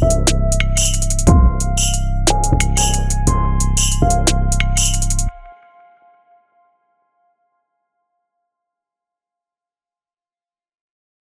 you